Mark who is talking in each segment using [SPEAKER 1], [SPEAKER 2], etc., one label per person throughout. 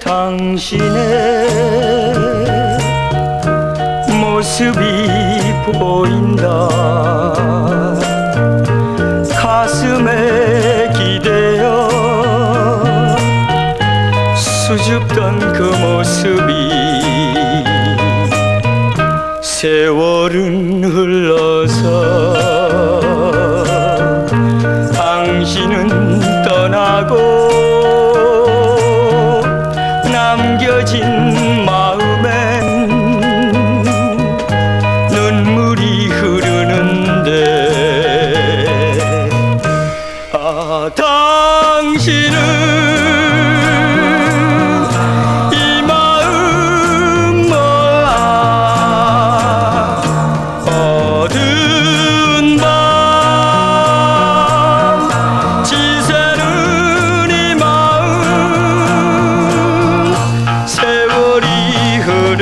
[SPEAKER 1] 당신의 모습이 보인다. 가슴에 기대어 수줍던 그 모습이 세월은 흘러서 당신은 남겨진 마음엔 눈물이 흐르는데. 아 당신은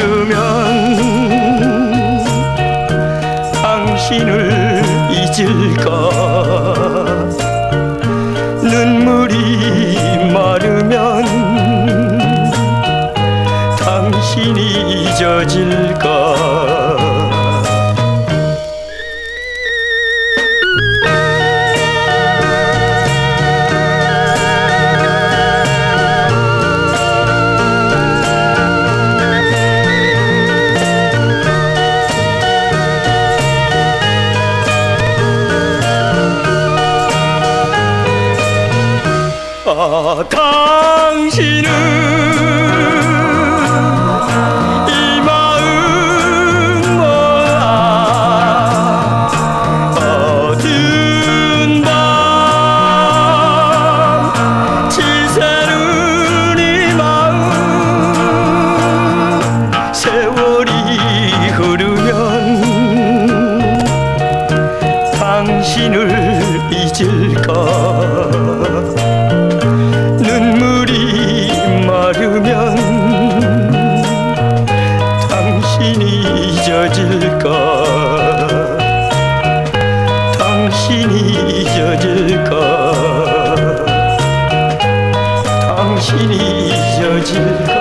[SPEAKER 1] 흐르면 당신을 잊을까 아 당신은 이 마음 몰라 어두운 밤 지새는 이 마음 세월이 흐르면 당신을 잊을까 잊어질까 당신이 잊어질까